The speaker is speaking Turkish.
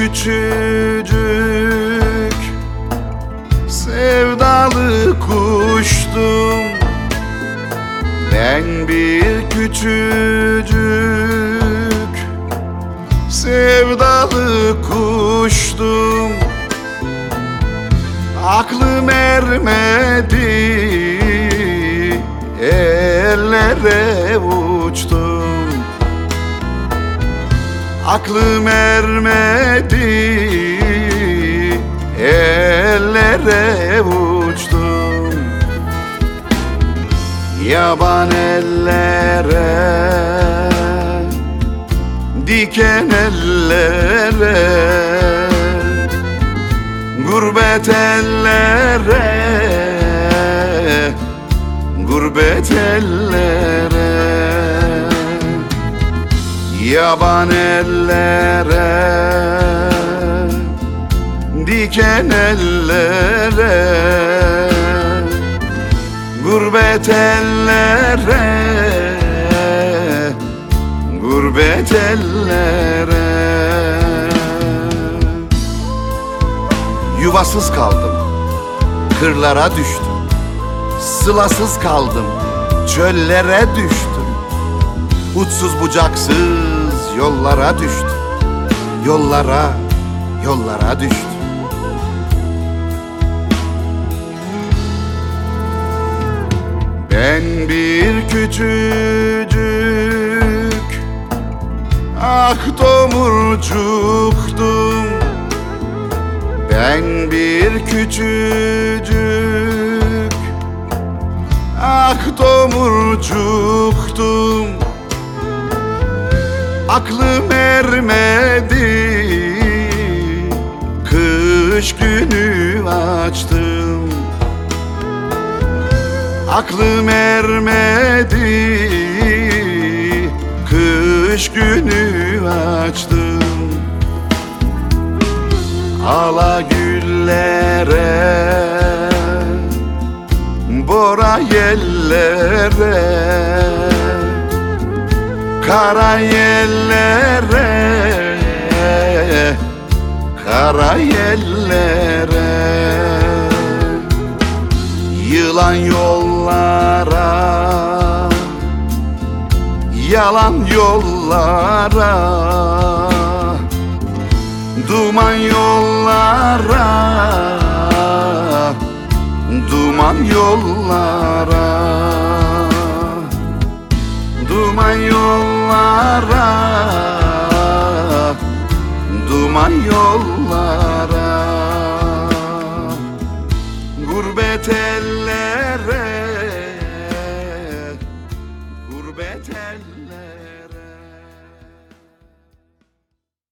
küçücük sevdalı kuştum. Ben bir küçücük sevdalı kuştum. Aklım ermedi ellere vur. Aklım ermedi ellere uçtum. Yaban ellere Diken ellere. Gurbet ellere Gurbet ellere Yaban ellere Diken ellere. Gurbet ellere Gurbet ellere. Yuvasız kaldım Kırlara düştüm. Sılasız kaldım Çöllere düştüm. Uçsuz bucaksız yollara düştüm Yollara, yollara düştüm Ben bir küçücük ak tomurcuktum. Ben bir küçücük ak tomurcuktum Aklım ermedi. Kış günü açtım. Aklım ermedi. Kış günü açtım. Ala güllere Bora yellere Kara yellere Kara yellere Yılan yollara Yalan yollara. Duman yollara Duman yollara aman yollara. Gurbet eller